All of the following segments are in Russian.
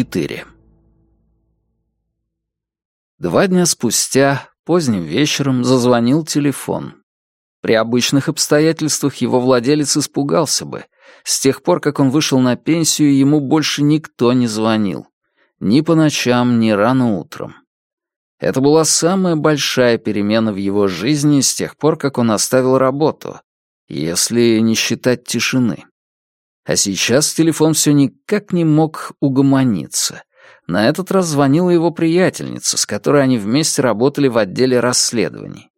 4 Два дня спустя, поздним вечером, зазвонил телефон. При обычных обстоятельствах его владелец испугался бы. С тех пор, как он вышел на пенсию, ему больше никто не звонил. Ни по ночам, ни рано утром. Это была самая большая перемена в его жизни с тех пор, как он оставил работу, если не считать тишины. А сейчас телефон все никак не мог угомониться. На этот раз звонила его приятельница, с которой они вместе работали в отделе расследований.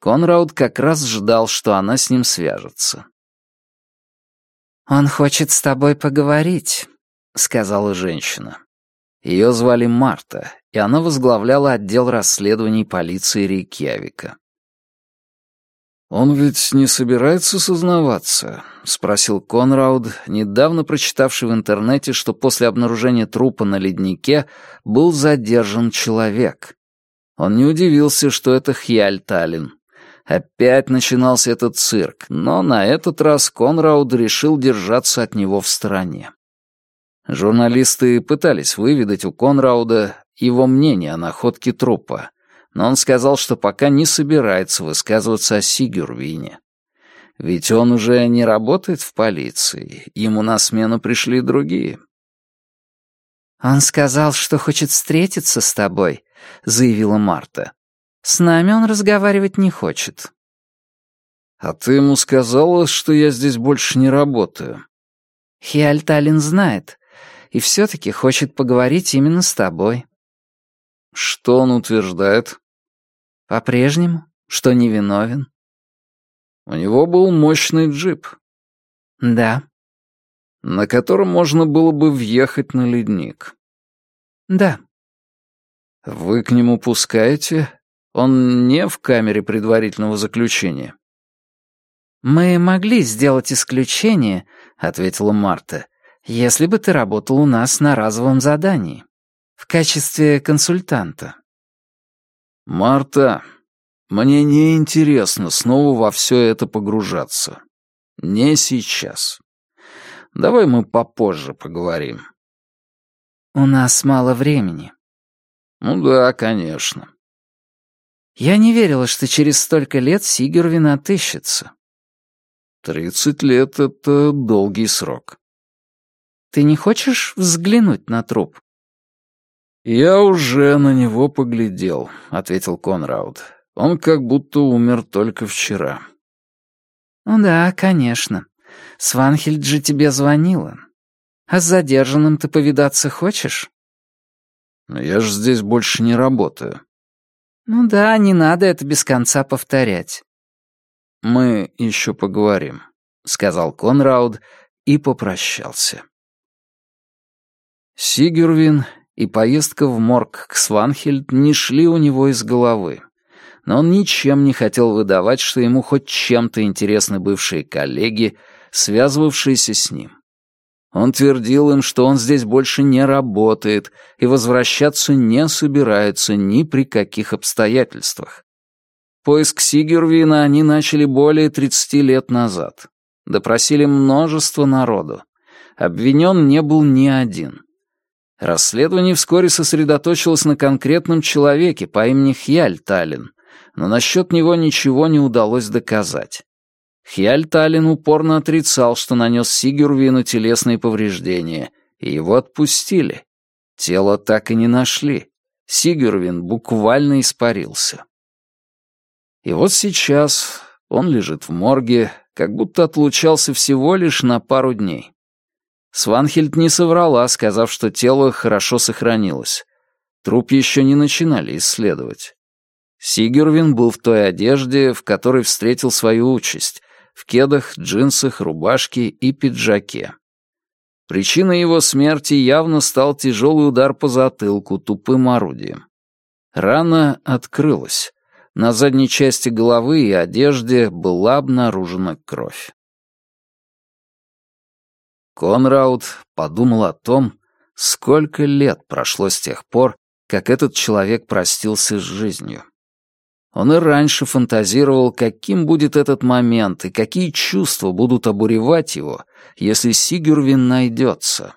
Конрауд как раз ждал, что она с ним свяжется. «Он хочет с тобой поговорить», — сказала женщина. Ее звали Марта, и она возглавляла отдел расследований полиции Рейкьявика. «Он ведь не собирается сознаваться?» — спросил Конрауд, недавно прочитавший в интернете, что после обнаружения трупа на леднике был задержан человек. Он не удивился, что это Хьяль Таллин. Опять начинался этот цирк, но на этот раз Конрауд решил держаться от него в стороне. Журналисты пытались выведать у Конрауда его мнение о находке трупа, но он сказал, что пока не собирается высказываться о Сигюрвине. Ведь он уже не работает в полиции, ему на смену пришли другие. «Он сказал, что хочет встретиться с тобой», — заявила Марта. «С нами он разговаривать не хочет». «А ты ему сказала, что я здесь больше не работаю?» «Хиальталин знает, и все-таки хочет поговорить именно с тобой». «Что он утверждает?» «По-прежнему, что невиновен». «У него был мощный джип». «Да». «На котором можно было бы въехать на ледник». «Да». «Вы к нему пускаете? Он не в камере предварительного заключения?» «Мы могли сделать исключение», — ответила Марта, «если бы ты работал у нас на разовом задании, в качестве консультанта». «Марта, мне не интересно снова во все это погружаться. Не сейчас. Давай мы попозже поговорим». «У нас мало времени». «Ну да, конечно». «Я не верила, что через столько лет Сигервин отыщется». «Тридцать лет — это долгий срок». «Ты не хочешь взглянуть на труп?» «Я уже на него поглядел», — ответил Конрауд. «Он как будто умер только вчера». «Ну да, конечно. Сванхельд же тебе звонила. А с задержанным ты повидаться хочешь?» «Но я же здесь больше не работаю». «Ну да, не надо это без конца повторять». «Мы еще поговорим», — сказал Конрауд и попрощался. Сигюрвин и поездка в морг к Сванхельд не шли у него из головы. Но он ничем не хотел выдавать, что ему хоть чем-то интересны бывшие коллеги, связывавшиеся с ним. Он твердил им, что он здесь больше не работает и возвращаться не собирается ни при каких обстоятельствах. Поиск Сигервина они начали более 30 лет назад. Допросили множество народу. Обвинен не был ни один. Расследование вскоре сосредоточилось на конкретном человеке по имени Хьяль Таллин, но насчет него ничего не удалось доказать. Хьяль Таллин упорно отрицал, что нанес Сигюрвину телесные повреждения, и его отпустили. Тело так и не нашли. Сигюрвин буквально испарился. И вот сейчас он лежит в морге, как будто отлучался всего лишь на пару дней. Сванхельд не соврала, сказав, что тело хорошо сохранилось. Труп еще не начинали исследовать. Сигервин был в той одежде, в которой встретил свою участь, в кедах, джинсах, рубашке и пиджаке. Причиной его смерти явно стал тяжелый удар по затылку тупым орудием. Рана открылась. На задней части головы и одежде была обнаружена кровь. Конрауд подумал о том, сколько лет прошло с тех пор, как этот человек простился с жизнью. Он и раньше фантазировал, каким будет этот момент и какие чувства будут обуревать его, если Сигюрвин найдется.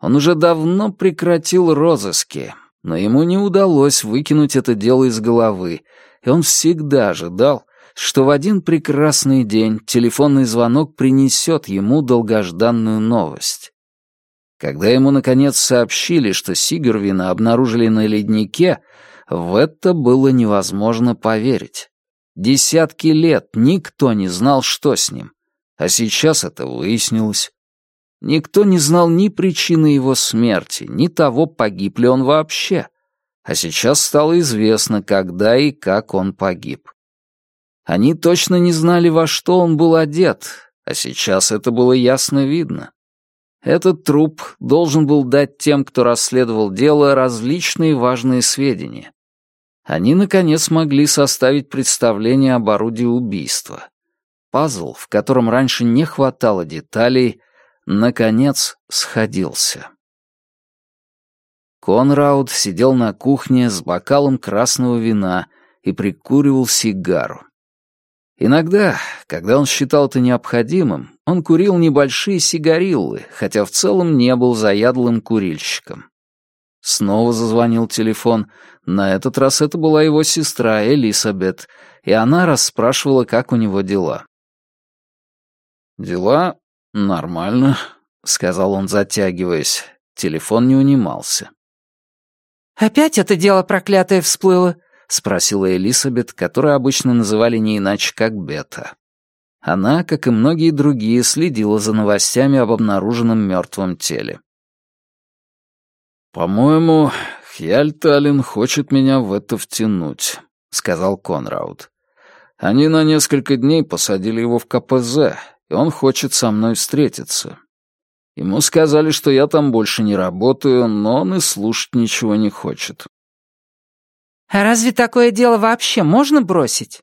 Он уже давно прекратил розыски, но ему не удалось выкинуть это дело из головы, и он всегда ожидал, что в один прекрасный день телефонный звонок принесет ему долгожданную новость. Когда ему, наконец, сообщили, что Сигурвина обнаружили на леднике, в это было невозможно поверить. Десятки лет никто не знал, что с ним. А сейчас это выяснилось. Никто не знал ни причины его смерти, ни того, погиб ли он вообще. А сейчас стало известно, когда и как он погиб. Они точно не знали, во что он был одет, а сейчас это было ясно видно. Этот труп должен был дать тем, кто расследовал дело, различные важные сведения. Они, наконец, могли составить представление об орудии убийства. Пазл, в котором раньше не хватало деталей, наконец сходился. Конрауд сидел на кухне с бокалом красного вина и прикуривал сигару. Иногда, когда он считал это необходимым, он курил небольшие сигариллы, хотя в целом не был заядлым курильщиком. Снова зазвонил телефон. На этот раз это была его сестра Элисабет, и она расспрашивала, как у него дела. «Дела нормально», — сказал он, затягиваясь. Телефон не унимался. «Опять это дело проклятое всплыло?» — спросила Элисабет, которую обычно называли не иначе, как Бета. Она, как и многие другие, следила за новостями об обнаруженном мертвом теле. «По-моему, Хьяльталин хочет меня в это втянуть», — сказал Конрауд. «Они на несколько дней посадили его в КПЗ, и он хочет со мной встретиться. Ему сказали, что я там больше не работаю, но он и слушать ничего не хочет. А разве такое дело вообще можно бросить?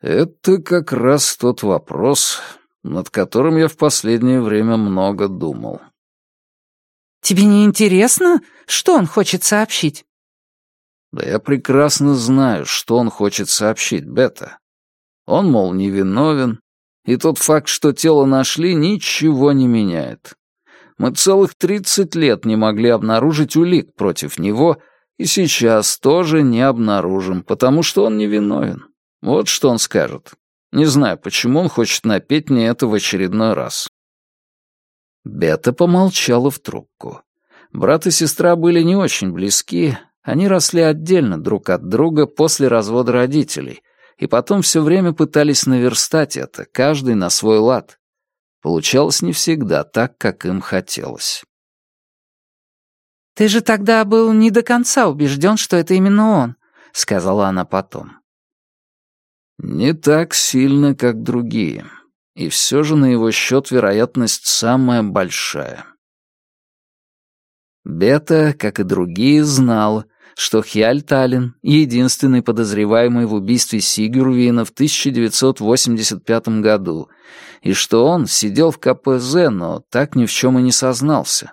Это как раз тот вопрос, над которым я в последнее время много думал. Тебе не интересно, что он хочет сообщить? Да я прекрасно знаю, что он хочет сообщить, Бета. Он, мол, невиновен, и тот факт, что тело нашли, ничего не меняет. Мы целых тридцать лет не могли обнаружить улик против него — и сейчас тоже не обнаружим, потому что он невиновен. Вот что он скажет. Не знаю, почему он хочет напеть мне это в очередной раз. Бета помолчала в трубку. Брат и сестра были не очень близки, они росли отдельно друг от друга после развода родителей, и потом все время пытались наверстать это, каждый на свой лад. Получалось не всегда так, как им хотелось. «Ты же тогда был не до конца убежден, что это именно он», — сказала она потом. «Не так сильно, как другие. И все же на его счет вероятность самая большая». Бета, как и другие, знал, что Хьяльталин — единственный подозреваемый в убийстве Сигурвина в 1985 году, и что он сидел в КПЗ, но так ни в чем и не сознался.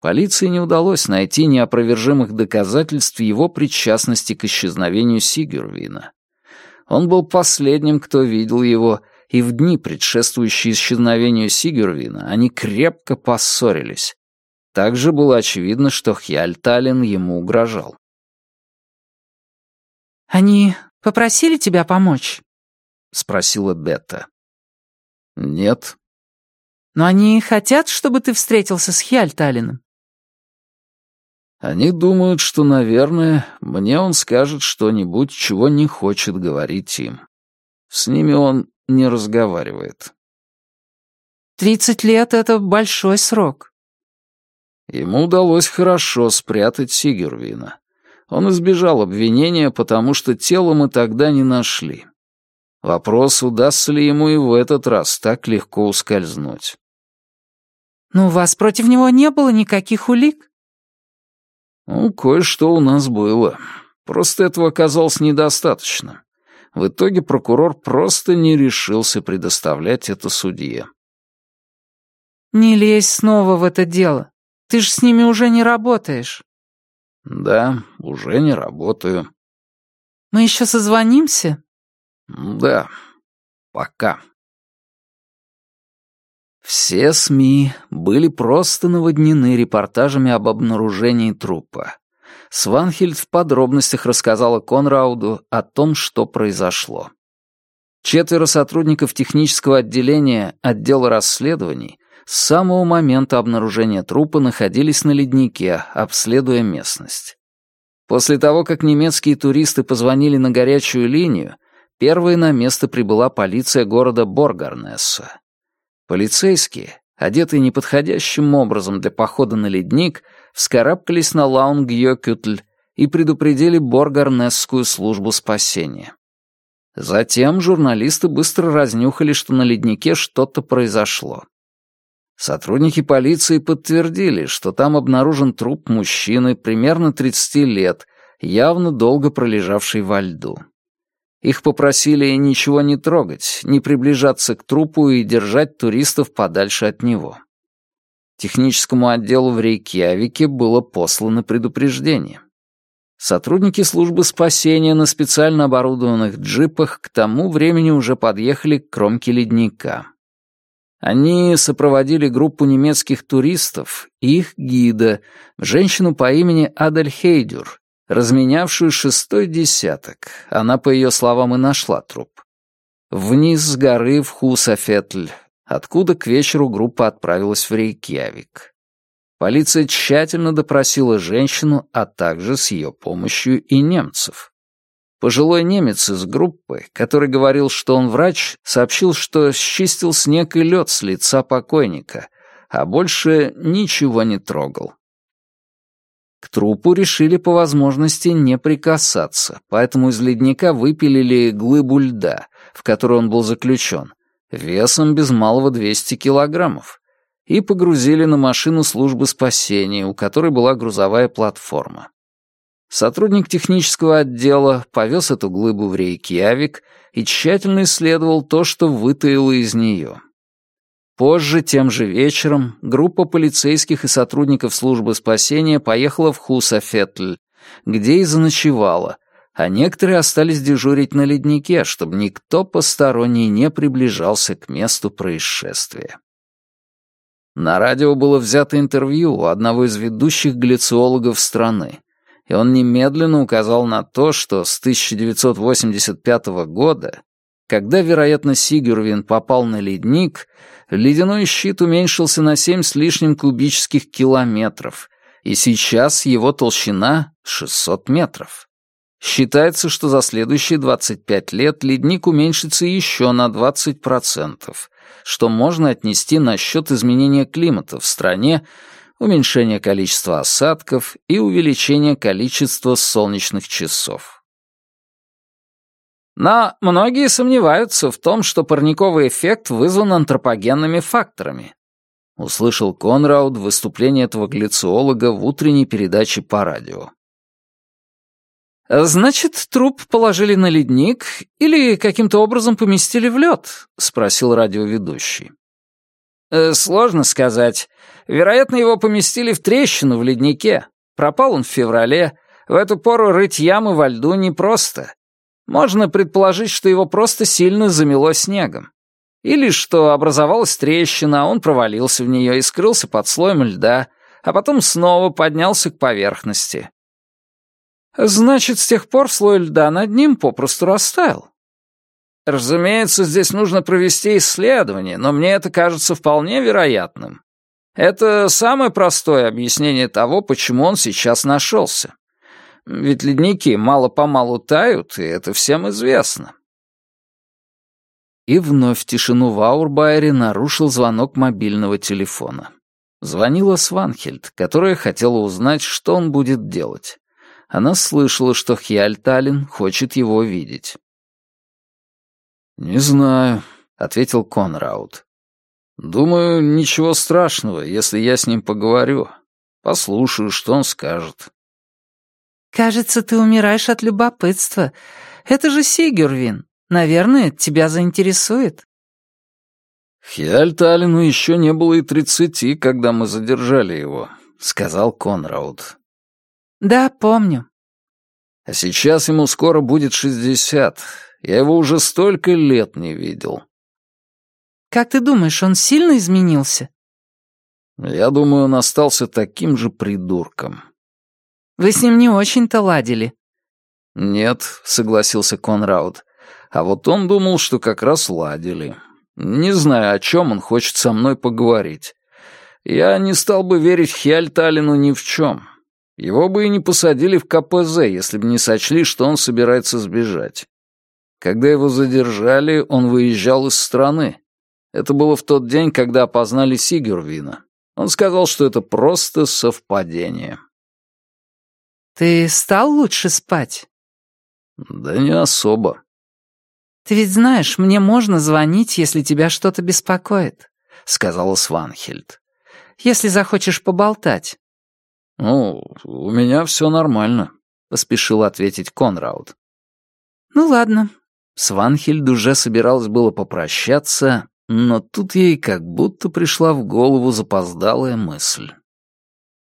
Полиции не удалось найти неопровержимых доказательств его причастности к исчезновению Сигервина. Он был последним, кто видел его, и в дни, предшествующие исчезновению Сигервина, они крепко поссорились. Также было очевидно, что Хьяльталин ему угрожал. «Они попросили тебя помочь?» — спросила Бетта. «Нет». «Но они хотят, чтобы ты встретился с Хьяльталином?» Они думают, что, наверное, мне он скажет что-нибудь, чего не хочет говорить им. С ними он не разговаривает. Тридцать лет — это большой срок. Ему удалось хорошо спрятать Сигервина. Он избежал обвинения, потому что тело мы тогда не нашли. Вопрос, удастся ли ему и в этот раз так легко ускользнуть. «Но у вас против него не было никаких улик?» Ну, кое-что у нас было. Просто этого оказалось недостаточно. В итоге прокурор просто не решился предоставлять это судье. «Не лезь снова в это дело. Ты же с ними уже не работаешь». «Да, уже не работаю». «Мы еще созвонимся?» «Да, пока». Все СМИ были просто наводнены репортажами об обнаружении трупа. Сванхельд в подробностях рассказала Конрауду о том, что произошло. Четверо сотрудников технического отделения отдела расследований с самого момента обнаружения трупа находились на леднике, обследуя местность. После того, как немецкие туристы позвонили на горячую линию, первой на место прибыла полиция города Боргарнесса. Полицейские, одетые неподходящим образом для похода на ледник, вскарабкались на Лаунг-Йокютль и предупредили Боргарнесскую службу спасения. Затем журналисты быстро разнюхали, что на леднике что-то произошло. Сотрудники полиции подтвердили, что там обнаружен труп мужчины примерно 30 лет, явно долго пролежавший во льду. Их попросили ничего не трогать, не приближаться к трупу и держать туристов подальше от него. Техническому отделу в Рейкьявике было послано предупреждение. Сотрудники службы спасения на специально оборудованных джипах к тому времени уже подъехали к кромке ледника. Они сопроводили группу немецких туристов их гида, женщину по имени Адель Хейдюр, разменявшую шестой десяток. Она, по ее словам, и нашла труп. Вниз с горы в Хусафетль, откуда к вечеру группа отправилась в Рейкьявик. Полиция тщательно допросила женщину, а также с ее помощью и немцев. Пожилой немец из группы, который говорил, что он врач, сообщил, что счистил снег и лед с лица покойника, а больше ничего не трогал. К трупу решили по возможности не прикасаться, поэтому из ледника выпилили глыбу льда, в которую он был заключен, весом без малого 200 килограммов и погрузили на машину службы спасения, у которой была грузовая платформа. Сотрудник технического отдела повез эту глыбу в Рейкьявик и тщательно исследовал то, что вытаило из нее. Позже, тем же вечером, группа полицейских и сотрудников службы спасения поехала в Хусафетль, где и заночевала, а некоторые остались дежурить на леднике, чтобы никто посторонний не приближался к месту происшествия. На радио было взято интервью у одного из ведущих глициологов страны, и он немедленно указал на то, что с 1985 года, когда, вероятно, Сигюрвин попал на ледник, ледяной щит уменьшился на 7 с лишним кубических километров, и сейчас его толщина — 600 метров. Считается, что за следующие 25 лет ледник уменьшится еще на 20%, что можно отнести на счет изменения климата в стране, уменьшения количества осадков и увеличения количества солнечных часов. Но многие сомневаются в том, что парниковый эффект вызван антропогенными факторами. Услышал Конрауд выступление этого глициолога в утренней передаче по радио. «Значит, труп положили на ледник или каким-то образом поместили в лед?» — спросил радиоведущий. «Э, «Сложно сказать. Вероятно, его поместили в трещину в леднике. Пропал он в феврале. В эту пору рыть ямы во льду непросто. Можно предположить, что его просто сильно замело снегом. Или что образовалась трещина, он провалился в нее и скрылся под слоем льда, а потом снова поднялся к поверхности. Значит, с тех пор слой льда над ним попросту растаял. Разумеется, здесь нужно провести исследование, но мне это кажется вполне вероятным. Это самое простое объяснение того, почему он сейчас нашелся. Ведь ледники мало-помалу тают, и это всем известно. И вновь тишину в Аурбайере нарушил звонок мобильного телефона. Звонила Сванхельд, которая хотела узнать, что он будет делать. Она слышала, что Хьяльталин хочет его видеть. «Не знаю», — ответил Конраут. «Думаю, ничего страшного, если я с ним поговорю. Послушаю, что он скажет». «Кажется, ты умираешь от любопытства. Это же Сигюрвин. Наверное, тебя заинтересует». «Хиальталину еще не было и тридцати, когда мы задержали его», — сказал Конрауд. «Да, помню». «А сейчас ему скоро будет шестьдесят. Я его уже столько лет не видел». Как ты думаешь, он сильно изменился?» «Я думаю, он остался таким же придурком». «Вы с ним не очень-то ладили». «Нет», — согласился Конрауд. «А вот он думал, что как раз ладили. Не знаю, о чем он хочет со мной поговорить. Я не стал бы верить Хиальталину ни в чем. Его бы и не посадили в КПЗ, если бы не сочли, что он собирается сбежать. Когда его задержали, он выезжал из страны. Это было в тот день, когда опознали Сигюрвина. Он сказал, что это просто совпадение. «Ты стал лучше спать?» «Да не особо». «Ты ведь знаешь, мне можно звонить, если тебя что-то беспокоит», — сказала Сванхельд. «Если захочешь поболтать». «Ну, у меня все нормально», — поспешил ответить Конрауд. «Ну ладно». Сванхельд уже собиралась было попрощаться, но тут ей как будто пришла в голову запоздалая мысль.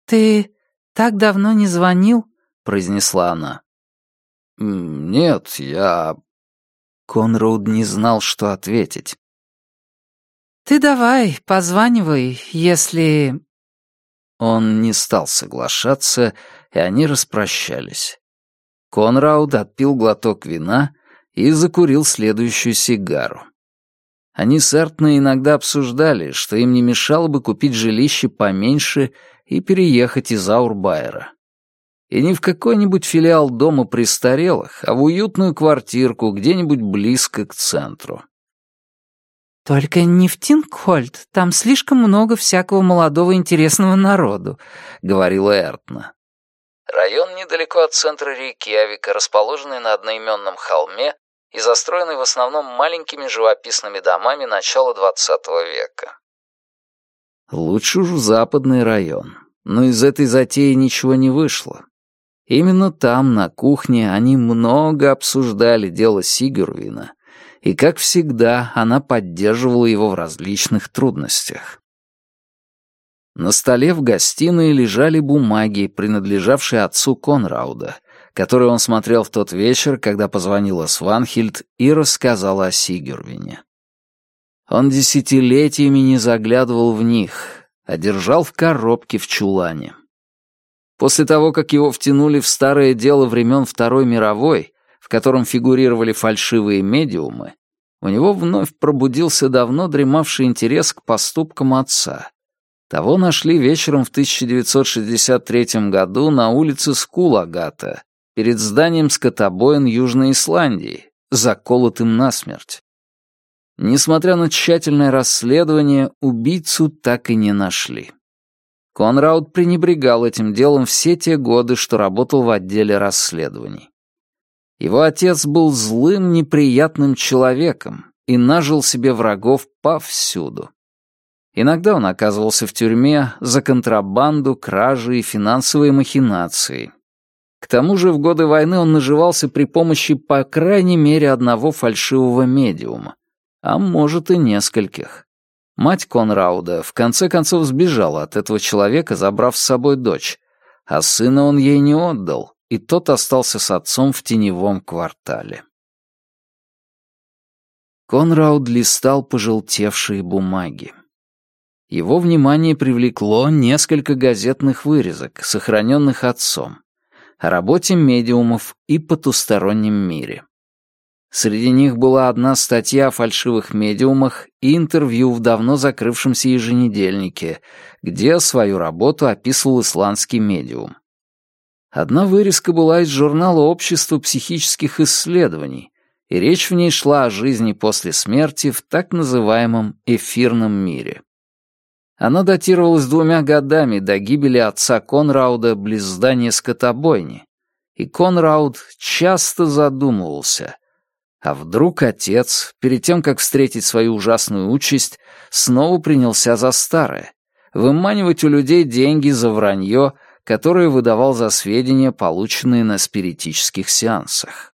«Ты так давно не звонил?» — произнесла она. «Нет, я...» Конрауд не знал, что ответить. «Ты давай, позванивай, если...» Он не стал соглашаться, и они распрощались. Конрауд отпил глоток вина и закурил следующую сигару. Они с Эртной иногда обсуждали, что им не мешало бы купить жилище поменьше и переехать из Аурбайера. И не в какой-нибудь филиал дома престарелых, а в уютную квартирку где-нибудь близко к центру. «Только не в Тингхольд, там слишком много всякого молодого интересного народу», — говорила Эртна. Район недалеко от центра Рейкьявика, расположенный на одноименном холме и застроенный в основном маленькими живописными домами начала XX века. Лучше уж в западный район, но из этой затеи ничего не вышло. Именно там, на кухне, они много обсуждали дело Сигурвина, и, как всегда, она поддерживала его в различных трудностях. На столе в гостиной лежали бумаги, принадлежавшие отцу Конрауда, которые он смотрел в тот вечер, когда позвонила Сванхильд и рассказала о Сигюрвине. Он десятилетиями не заглядывал в них, а держал в коробке в чулане. После того, как его втянули в старое дело времен Второй мировой, в котором фигурировали фальшивые медиумы, у него вновь пробудился давно дремавший интерес к поступкам отца. Того нашли вечером в 1963 году на улице Скулагата, перед зданием скотобоин Южной Исландии, заколотым насмерть. Несмотря на тщательное расследование, убийцу так и не нашли. Конрауд пренебрегал этим делом все те годы, что работал в отделе расследований. Его отец был злым, неприятным человеком и нажил себе врагов повсюду. Иногда он оказывался в тюрьме за контрабанду, кражи и финансовые махинации. К тому же в годы войны он наживался при помощи по крайней мере одного фальшивого медиума, а может и нескольких. Мать Конрауда в конце концов сбежала от этого человека, забрав с собой дочь, а сына он ей не отдал, и тот остался с отцом в теневом квартале. Конрауд листал пожелтевшие бумаги. Его внимание привлекло несколько газетных вырезок, сохраненных отцом, о работе медиумов и потустороннем мире. Среди них была одна статья о фальшивых медиумах и интервью в давно закрывшемся еженедельнике, где свою работу описывал исландский медиум. Одна вырезка была из журнала Общества психических исследований, и речь в ней шла о жизни после смерти в так называемом эфирном мире. Она датировалась двумя годами до гибели отца Конрауда близ здания скотобойни, и Конрауд часто задумывался, а вдруг отец, перед тем, как встретить свою ужасную участь, снова принялся за старое, выманивать у людей деньги за вранье, которые выдавал за сведения, полученные на спиритических сеансах.